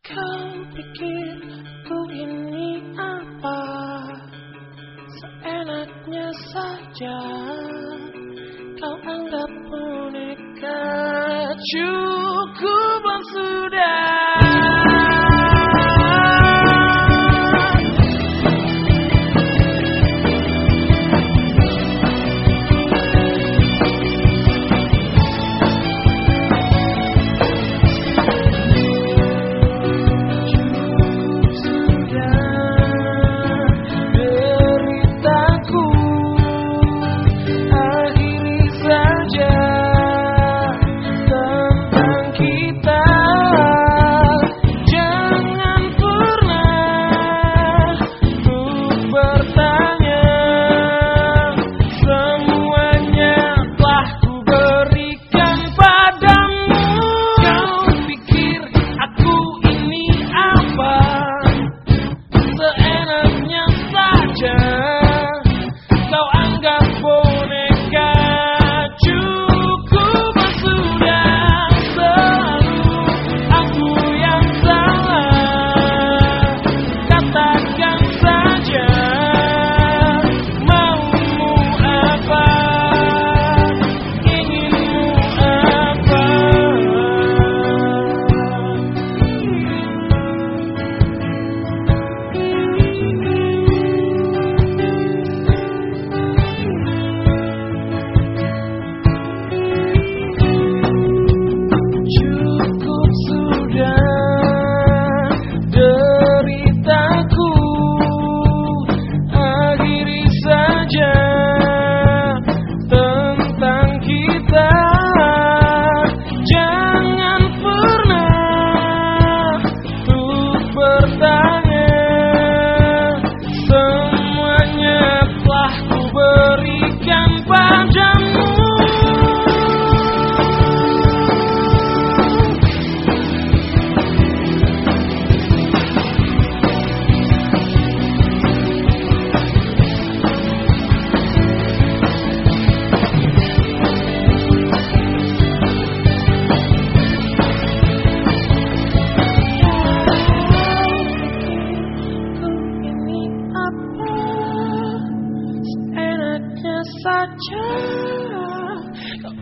Kau pikir ku ini apa? Seenaknya saja Kau anggap boneka Cukup sudah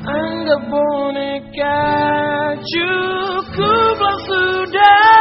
Anggaponekan cukup sudah.